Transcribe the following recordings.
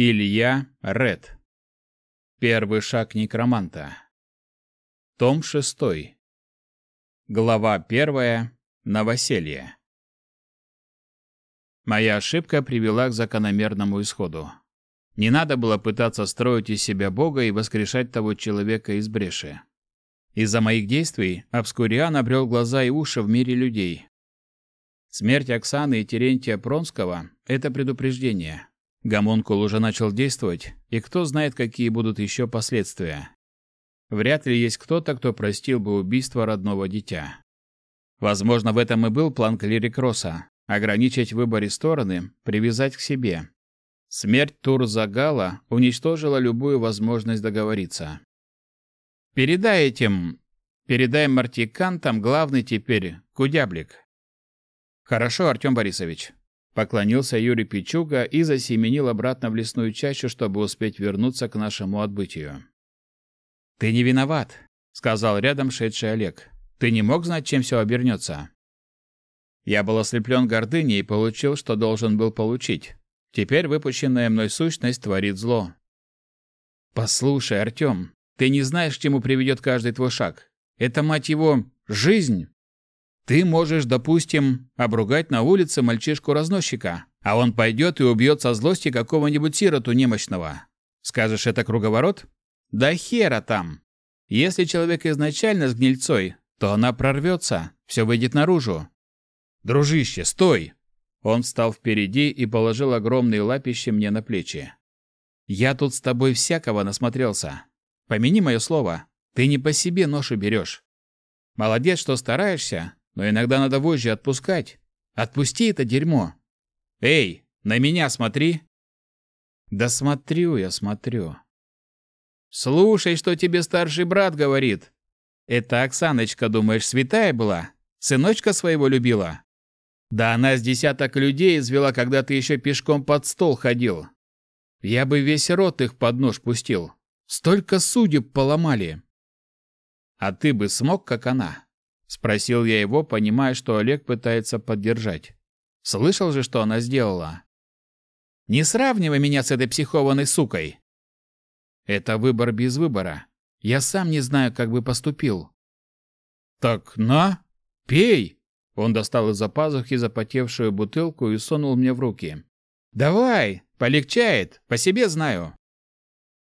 Илья Ред. Первый шаг некроманта. Том 6. Глава 1. Новоселье. Моя ошибка привела к закономерному исходу. Не надо было пытаться строить из себя Бога и воскрешать того человека из бреши. Из-за моих действий Обскуриан обрел глаза и уши в мире людей. Смерть Оксаны и Терентия Пронского – это предупреждение. Гомункул уже начал действовать, и кто знает, какие будут еще последствия. Вряд ли есть кто-то, кто простил бы убийство родного дитя. Возможно, в этом и был план Клирикроса – ограничить в выборе стороны, привязать к себе. Смерть Турзагала уничтожила любую возможность договориться. «Передай этим... Передай мартикантам главный теперь, Кудяблик». «Хорошо, Артем Борисович». Поклонился Юрий Пичуга и засеменил обратно в лесную чащу, чтобы успеть вернуться к нашему отбытию. «Ты не виноват», — сказал рядом шедший Олег. «Ты не мог знать, чем все обернется?» Я был ослеплен гордыней и получил, что должен был получить. Теперь выпущенная мной сущность творит зло. «Послушай, Артем, ты не знаешь, к чему приведет каждый твой шаг. Это, мать его, жизнь. Ты можешь, допустим, обругать на улице мальчишку-разносчика, а он пойдет и убьет со злости какого-нибудь сироту немощного. Скажешь, это круговорот? Да хера там! Если человек изначально с гнильцой, то она прорвется, все выйдет наружу. Дружище, стой! Он встал впереди и положил огромные лапища мне на плечи. Я тут с тобой всякого насмотрелся. Помяни мое слово, ты не по себе ношу берешь. Молодец, что стараешься, но иногда надо вожжи отпускать. Отпусти это дерьмо. Эй, на меня смотри. Да смотрю я, смотрю. Слушай, что тебе старший брат говорит. Это Оксаночка, думаешь, святая была? Сыночка своего любила? Да она с десяток людей извела, когда ты еще пешком под стол ходил. Я бы весь рот их под нож пустил. Столько судеб поломали. А ты бы смог, как она? Спросил я его, понимая, что Олег пытается поддержать. Слышал же, что она сделала. Не сравнивай меня с этой психованной сукой. Это выбор без выбора. Я сам не знаю, как бы поступил. Так на, пей. Он достал из-за пазухи запотевшую бутылку и сунул мне в руки. Давай, полегчает, по себе знаю.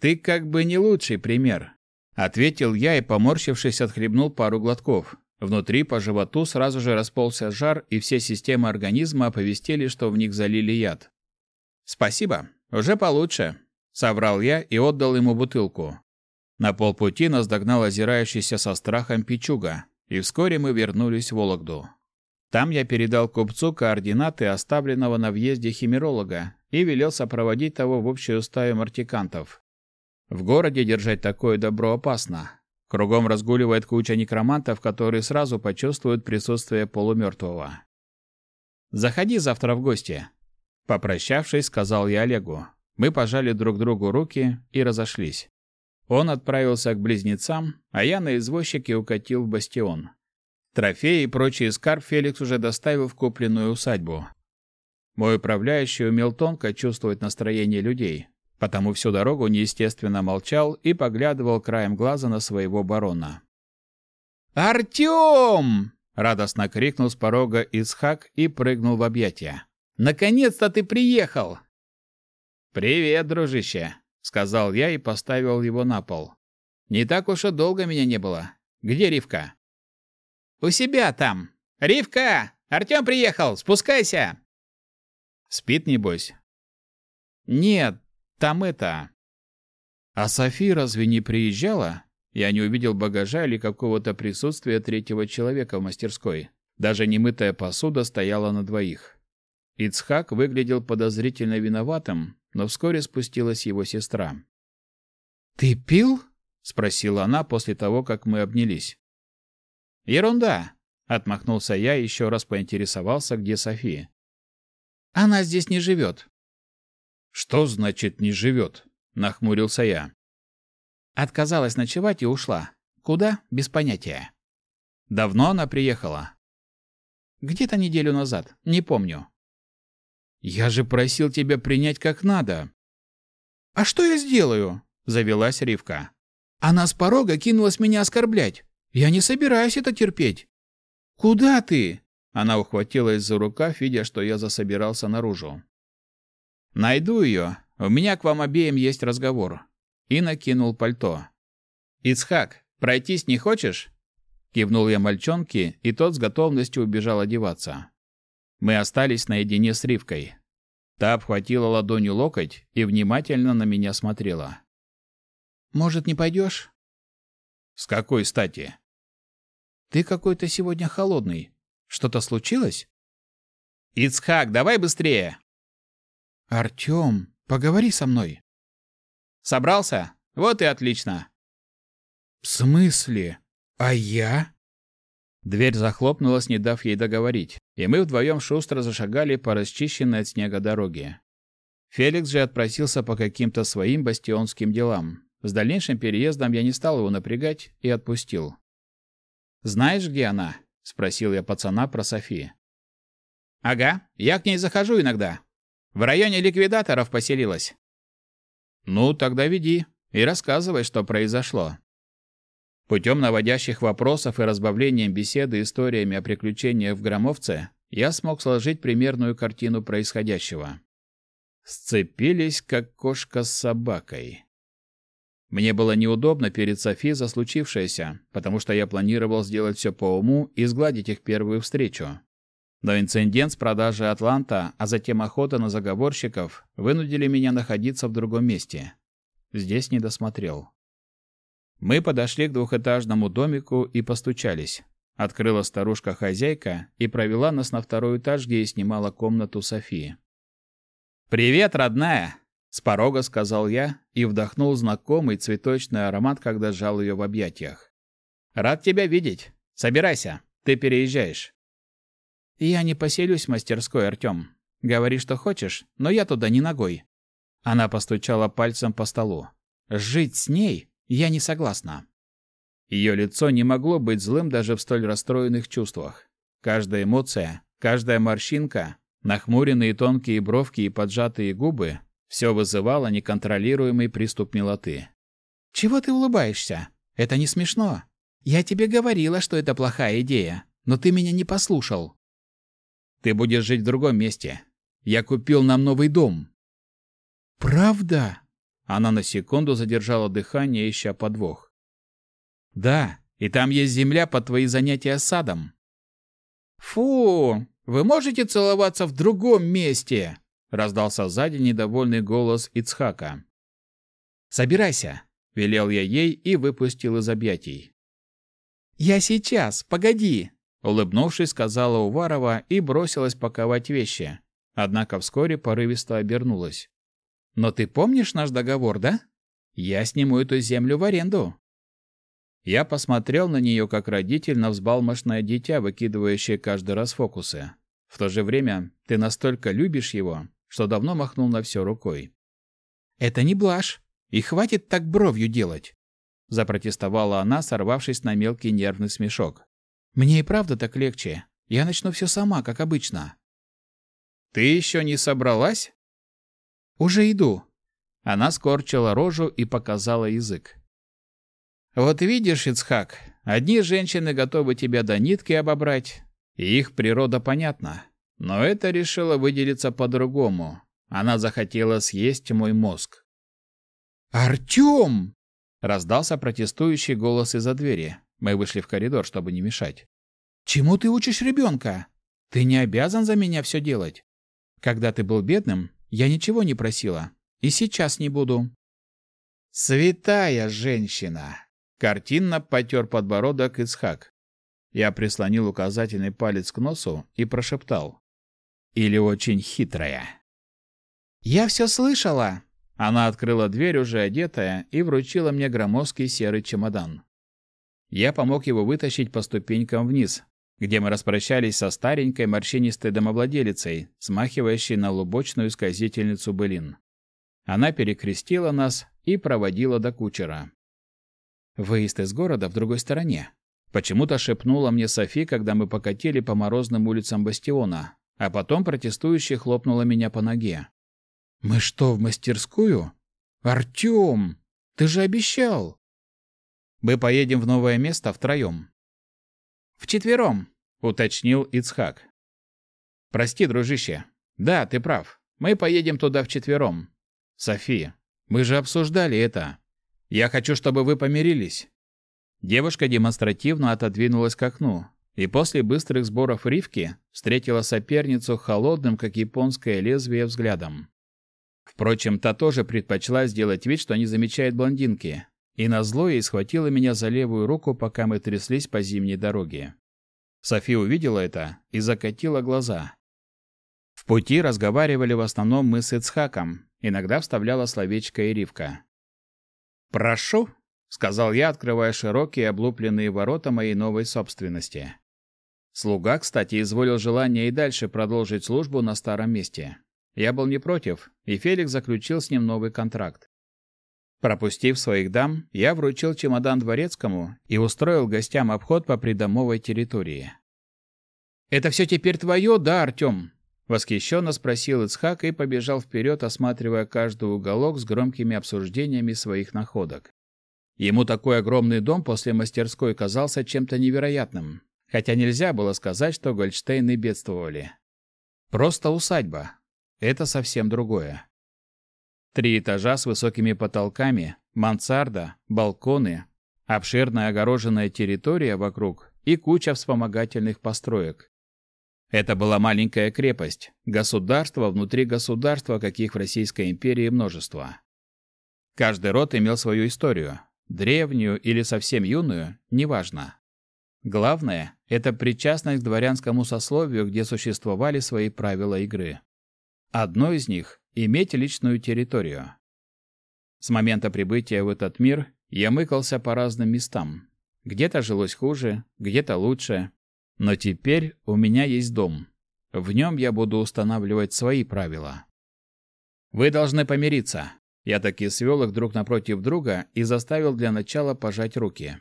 Ты как бы не лучший пример, ответил я и поморщившись отхлебнул пару глотков. Внутри по животу сразу же расползся жар, и все системы организма оповестили, что в них залили яд. Спасибо, уже получше, соврал я и отдал ему бутылку. На полпути нас догнал озирающийся со страхом Пичуга, и вскоре мы вернулись в Вологду. Там я передал купцу координаты оставленного на въезде химеролога и велел сопроводить того в общую стаю мартикантов. В городе держать такое добро опасно. Кругом разгуливает куча некромантов, которые сразу почувствуют присутствие полумертвого. «Заходи завтра в гости», — попрощавшись, сказал я Олегу. Мы пожали друг другу руки и разошлись. Он отправился к близнецам, а я на извозчике укатил в бастион. Трофеи и прочий скарб Феликс уже доставил в купленную усадьбу. Мой управляющий умел тонко чувствовать настроение людей, потому всю дорогу неестественно молчал и поглядывал краем глаза на своего барона. «Артем!» — радостно крикнул с порога Исхак и прыгнул в объятия. «Наконец-то ты приехал!» «Привет, дружище», — сказал я и поставил его на пол. «Не так уж и долго меня не было. Где Ривка?» «У себя там. Ривка! Артем приехал! Спускайся!» «Спит, небось?» «Нет, там это...» «А Софи разве не приезжала?» Я не увидел багажа или какого-то присутствия третьего человека в мастерской. Даже немытая посуда стояла на двоих. Ицхак выглядел подозрительно виноватым, но вскоре спустилась его сестра. «Ты пил?» — спросила она после того, как мы обнялись. «Ерунда!» — отмахнулся я и еще раз поинтересовался, где София. «Она здесь не живет». «Что значит «не живет»?» — нахмурился я. Отказалась ночевать и ушла. Куда? Без понятия. Давно она приехала? Где-то неделю назад, не помню. Я же просил тебя принять как надо. «А что я сделаю?» – завелась Ривка. «Она с порога кинулась меня оскорблять. Я не собираюсь это терпеть». «Куда ты?» Она ухватилась за рукав, видя, что я засобирался наружу. «Найду ее. У меня к вам обеим есть разговор». И накинул пальто. «Ицхак, пройтись не хочешь?» Кивнул я мальчонке, и тот с готовностью убежал одеваться. Мы остались наедине с Ривкой. Та обхватила ладонью локоть и внимательно на меня смотрела. «Может, не пойдешь?» «С какой стати?» «Ты какой-то сегодня холодный. Что-то случилось?» «Ицхак, давай быстрее!» «Артем, поговори со мной». «Собрался? Вот и отлично!» «В смысле? А я?» Дверь захлопнулась, не дав ей договорить, и мы вдвоем шустро зашагали по расчищенной от снега дороге. Феликс же отпросился по каким-то своим бастионским делам. С дальнейшим переездом я не стал его напрягать и отпустил. «Знаешь, где она?» — спросил я пацана про Софи. «Ага, я к ней захожу иногда. В районе ликвидаторов поселилась». «Ну, тогда веди и рассказывай, что произошло». Путем наводящих вопросов и разбавлением беседы историями о приключениях в Громовце я смог сложить примерную картину происходящего. Сцепились, как кошка с собакой. Мне было неудобно перед Софи за случившееся, потому что я планировал сделать все по уму и сгладить их первую встречу. Но инцидент с продажей Атланта, а затем охота на заговорщиков вынудили меня находиться в другом месте. Здесь не досмотрел. Мы подошли к двухэтажному домику и постучались. Открыла старушка-хозяйка и провела нас на второй этаж, где и снимала комнату Софии. «Привет, родная!» — с порога сказал я и вдохнул знакомый цветочный аромат, когда сжал ее в объятиях. «Рад тебя видеть. Собирайся, ты переезжаешь». «Я не поселюсь в мастерской, Артем. Говори, что хочешь, но я туда не ногой». Она постучала пальцем по столу. «Жить с ней я не согласна. Ее лицо не могло быть злым даже в столь расстроенных чувствах. Каждая эмоция, каждая морщинка, нахмуренные тонкие бровки и поджатые губы все вызывало неконтролируемый приступ милоты. «Чего ты улыбаешься? Это не смешно. Я тебе говорила, что это плохая идея, но ты меня не послушал. Ты будешь жить в другом месте. Я купил нам новый дом». «Правда?» Она на секунду задержала дыхание, ища подвох. «Да, и там есть земля под твои занятия садом». «Фу! Вы можете целоваться в другом месте?» раздался сзади недовольный голос Ицхака. «Собирайся!» — велел я ей и выпустил из объятий. «Я сейчас, погоди!» — улыбнувшись, сказала Уварова и бросилась паковать вещи. Однако вскоре порывисто обернулась. Но ты помнишь наш договор, да? Я сниму эту землю в аренду. Я посмотрел на нее как родитель на взбалмошное дитя, выкидывающее каждый раз фокусы. В то же время ты настолько любишь его, что давно махнул на все рукой. Это не блажь, и хватит так бровью делать, запротестовала она, сорвавшись на мелкий нервный смешок. Мне и правда так легче. Я начну все сама, как обычно. Ты еще не собралась? Уже иду. Она скорчила рожу и показала язык. Вот видишь, Ицхак, одни женщины готовы тебя до нитки обобрать, и их природа понятна. Но это решила выделиться по-другому. Она захотела съесть мой мозг. «Артем!» — раздался протестующий голос из-за двери. Мы вышли в коридор, чтобы не мешать. «Чему ты учишь ребенка? Ты не обязан за меня все делать. Когда ты был бедным, я ничего не просила. И сейчас не буду. Святая женщина. Картинно потер подбородок Ицхак. Я прислонил указательный палец к носу и прошептал. Или очень хитрая. Я все слышала. Она открыла дверь, уже одетая, и вручила мне громоздкий серый чемодан. Я помог его вытащить по ступенькам вниз, где мы распрощались со старенькой морщинистой домовладелицей, смахивающей на лубочную сказительницу былин. Она перекрестила нас и проводила до кучера. Выезд из города в другой стороне. Почему-то шепнула мне Софи, когда мы покатили по морозным улицам Бастиона, а потом протестующе хлопнула меня по ноге. «Мы что, в мастерскую?» Артем, ты же обещал. Мы поедем в новое место втроем. Вчетвером, уточнил Ицхак. Прости, дружище. Да, ты прав. Мы поедем туда вчетвером. София, мы же обсуждали это. Я хочу, чтобы вы помирились. Девушка демонстративно отодвинулась к окну и после быстрых сборов ривки встретила соперницу холодным, как японское лезвие, взглядом. Впрочем, та тоже предпочла сделать вид, что не замечает блондинки, и назло ей схватила меня за левую руку, пока мы тряслись по зимней дороге. София увидела это и закатила глаза. В пути разговаривали в основном мы с Ицхаком, иногда вставляла словечко и Ривка. «Прошу», — сказал я, открывая широкие облупленные ворота моей новой собственности. Слуга, кстати, изволил желание и дальше продолжить службу на старом месте. Я был не против, и Феликс заключил с ним новый контракт. Пропустив своих дам, я вручил чемодан дворецкому и устроил гостям обход по придомовой территории. «Это все теперь твое, да, Артем?» Восхищенно спросил Ицхак и побежал вперед, осматривая каждый уголок с громкими обсуждениями своих находок. Ему такой огромный дом после мастерской казался чем-то невероятным, хотя нельзя было сказать, что Гольдштейны бедствовали. Просто усадьба. Это совсем другое. Три этажа с высокими потолками, мансарда, балконы, обширная огороженная территория вокруг и куча вспомогательных построек. Это была маленькая крепость, государство внутри государства, каких в Российской империи множество. Каждый род имел свою историю, древнюю или совсем юную, неважно. Главное – это причастность к дворянскому сословию, где существовали свои правила игры. Одно из них – иметь личную территорию. С момента прибытия в этот мир я мыкался по разным местам. Где-то жилось хуже, где-то лучше, но теперь у меня есть дом. В нем я буду устанавливать свои правила. Вы должны помириться. Я таки свел их друг напротив друга и заставил для начала пожать руки.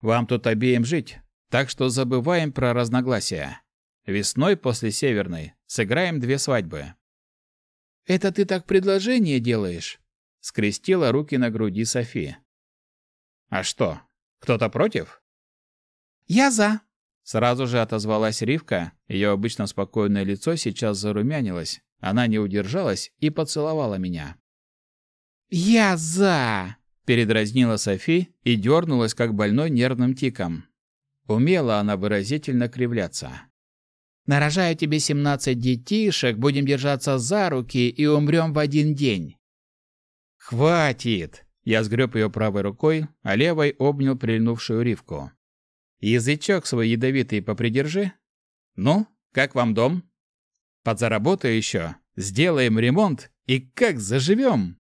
Вам тут обеим жить, так что забываем про разногласия. Весной после Северной сыграем две свадьбы. Это ты так предложение делаешь? Скрестила руки на груди Софи. А что? Кто-то против? Я за, Сразу же отозвалась Ривка, ее обычно спокойное лицо сейчас зарумянилось. Она не удержалась и поцеловала меня. «Я за!» – передразнила Софи и дернулась, как больной нервным тиком. Умела она выразительно кривляться. «Нарожаю тебе семнадцать детишек, будем держаться за руки и умрем в один день». «Хватит!» Я сгреб ее правой рукой, а левой обнял прильнувшую Ривку. Язычок свой ядовитый попридержи. Ну, как вам дом? Подзаработаю еще, сделаем ремонт и как заживем!»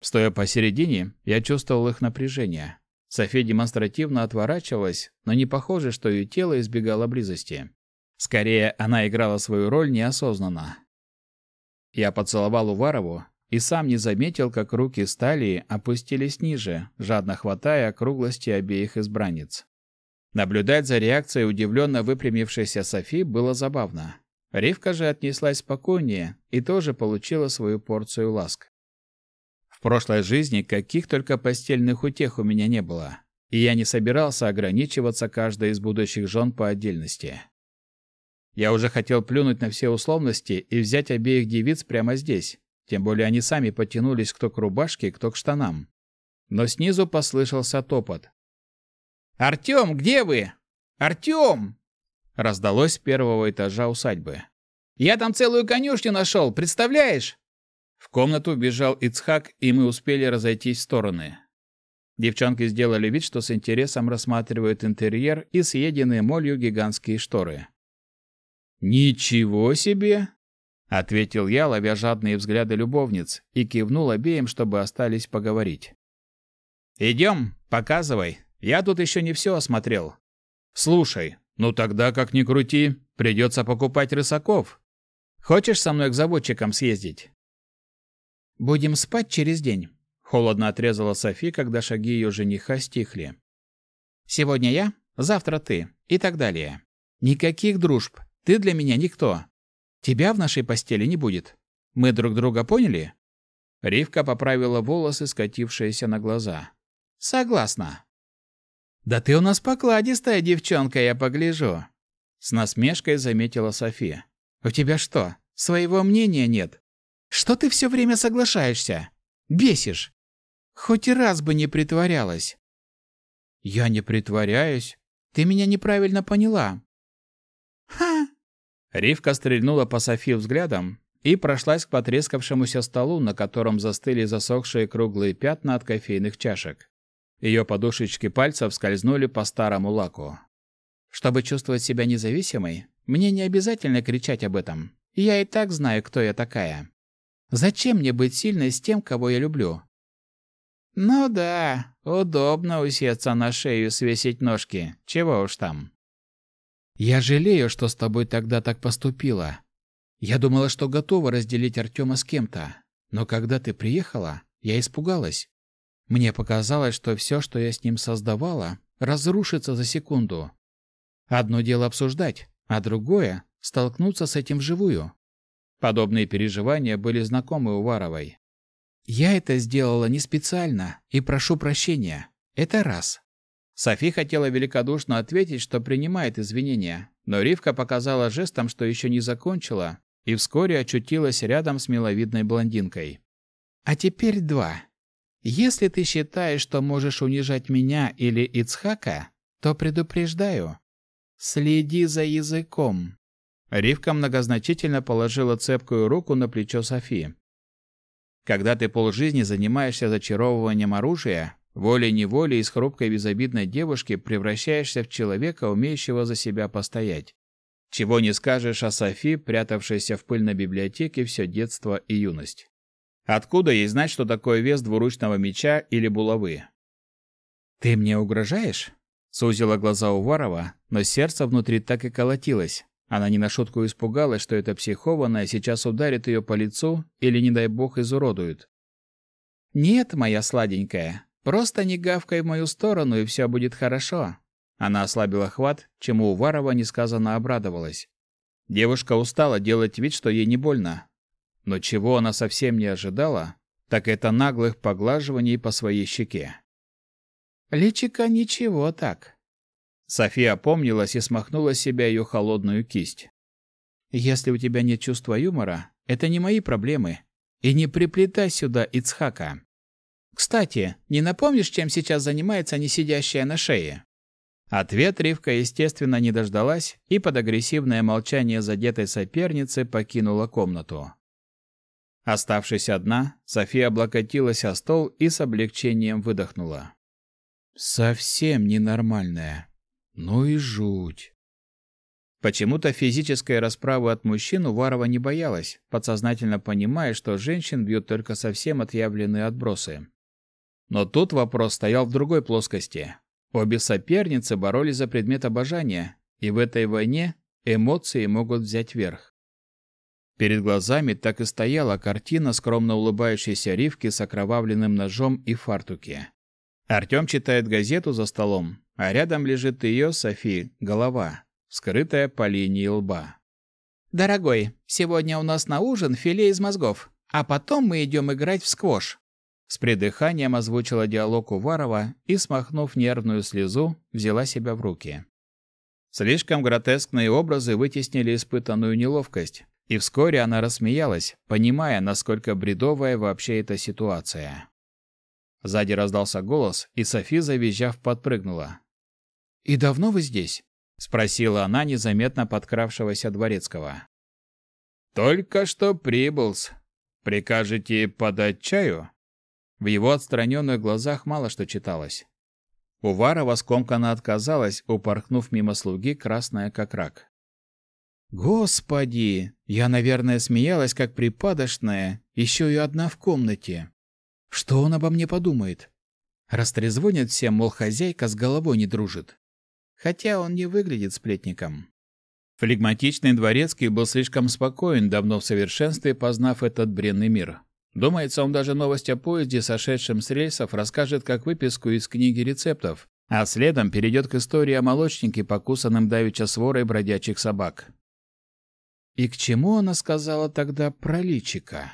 Стоя посередине, я чувствовал их напряжение. София демонстративно отворачивалась, но не похоже, что ее тело избегало близости. Скорее, она играла свою роль неосознанно. Я поцеловал Уварову и сам не заметил, как руки стали опустились ниже, жадно хватая округлости обеих избранниц. Наблюдать за реакцией удивленно выпрямившейся Софи было забавно. Ривка же отнеслась спокойнее и тоже получила свою порцию ласк. В прошлой жизни каких только постельных утех у меня не было, и я не собирался ограничиваться каждой из будущих жен по отдельности. Я уже хотел плюнуть на все условности и взять обеих девиц прямо здесь, тем более они сами потянулись кто к рубашке, кто к штанам. Но снизу послышался топот, «Артем, где вы? Артем!» Раздалось с первого этажа усадьбы. «Я там целую конюшню нашел, представляешь?» В комнату бежал Ицхак, и мы успели разойтись в стороны. Девчонки сделали вид, что с интересом рассматривают интерьер и съеденные молью гигантские шторы. «Ничего себе!» — ответил я, ловя жадные взгляды любовниц, и кивнул обеим, чтобы остались поговорить. «Идем, показывай!» Я тут еще не все осмотрел. Слушай, ну тогда, как ни крути, придется покупать рысаков. Хочешь со мной к заводчикам съездить? Будем спать через день. Холодно отрезала Софи, когда шаги ее жениха стихли. Сегодня я, завтра ты и так далее. Никаких дружб. Ты для меня никто. Тебя в нашей постели не будет. Мы друг друга поняли? Ривка поправила волосы, скатившиеся на глаза. Согласна. Да ты у нас покладистая девчонка, я погляжу. С насмешкой заметила София. У тебя что, своего мнения нет? Что ты все время соглашаешься? Бесишь. Хоть и раз бы не притворялась. Я не притворяюсь. Ты меня неправильно поняла. Ривка стрельнула по Софии взглядом и прошлась к потрескавшемуся столу, на котором застыли засохшие круглые пятна от кофейных чашек. Ее подушечки пальцев скользнули по старому лаку. Чтобы чувствовать себя независимой, мне не обязательно кричать об этом. Я и так знаю, кто я такая. Зачем мне быть сильной с тем, кого я люблю? Ну да, удобно усеться на шею свесить ножки. Чего уж там. Я жалею, что с тобой тогда так поступила. Я думала, что готова разделить Артема с кем-то. Но когда ты приехала, я испугалась. Мне показалось, что все, что я с ним создавала, разрушится за секунду. Одно дело обсуждать, а другое — столкнуться с этим вживую. Подобные переживания были знакомы у Варовой. Я это сделала не специально и прошу прощения. Это раз. Софи хотела великодушно ответить, что принимает извинения, но Ривка показала жестом, что еще не закончила, и вскоре очутилась рядом с миловидной блондинкой. А теперь два. Если ты считаешь, что можешь унижать меня или Ицхака, то предупреждаю. Следи за языком. Ривка многозначительно положила цепкую руку на плечо Софии. Когда ты полжизни занимаешься зачаровыванием оружия, волей-неволей из хрупкой безобидной девушки превращаешься в человека, умеющего за себя постоять. Чего не скажешь о Софи, прятавшейся в пыльной библиотеке все детство и юность. Откуда ей знать, что такое вес двуручного меча или булавы? «Ты мне угрожаешь?» Сузила глаза Уварова, но сердце внутри так и колотилось. Она не на шутку испугалась, что эта психованная сейчас ударит ее по лицу или, не дай бог, изуродует. «Нет, моя сладенькая, просто не гавкай в мою сторону, и все будет хорошо. Она ослабила хват, чему Уварова несказанно обрадовалась. Девушка устала делать вид, что ей не больно. Но чего она совсем не ожидала, так это наглых поглаживаний по своей щеке. «Личика ничего так». София опомнилась и смахнула с себя ее холодную кисть. «Если у тебя нет чувства юмора, это не мои проблемы. И не приплетай сюда Ицхака. Кстати, не напомнишь, чем сейчас занимается не сидящая на шее?» Ответ Ривка, естественно, не дождалась и под агрессивное молчание задетой соперницы покинула комнату. Оставшись одна, София облокотилась о стол и с облегчением выдохнула. «Совсем ненормальная. Ну и жуть». Почему-то физической расправы от мужчин Уварова не боялась, подсознательно понимая, что женщин бьют только совсем отъявленные отбросы. Но тут вопрос стоял в другой плоскости. Обе соперницы боролись за предмет обожания, и в этой войне эмоции могут взять верх. Перед глазами так и стояла картина скромно улыбающейся Ривки с окровавленным ножом и фартуке. Артем читает газету за столом, а рядом лежит ее, Софи, голова, скрытая по линии лба. «Дорогой, сегодня у нас на ужин филе из мозгов, а потом мы идем играть в сквош. С придыханием озвучила диалог Уварова и, смахнув нервную слезу, взяла себя в руки. Слишком гротескные образы вытеснили испытанную неловкость, и вскоре она рассмеялась, понимая, насколько бредовая вообще эта ситуация. Сзади раздался голос, и Софи, завизжав, подпрыгнула. «И давно вы здесь?» — спросила она незаметно подкравшегося дворецкого. «Только что прибыл-с. Прикажете подать чаю?» В его отстраненных глазах мало что читалось. Уварова скомканно отказалась, упорхнув мимо слуги, красная как рак. «Господи! Я, наверное, смеялась, как припадочная, еще и одна в комнате. Что он обо мне подумает? Растрезвонят всем, мол, хозяйка с головой не дружит. Хотя он не выглядит сплетником». Флегматичный дворецкий был слишком спокоен, давно в совершенстве познав этот бренный мир. Думается, он даже новость о поезде, сошедшем с рельсов, расскажет как выписку из книги рецептов, а следом перейдет к истории о молочнике, покусанном давеча сворой бродячих собак. И к чему она сказала тогда про личика?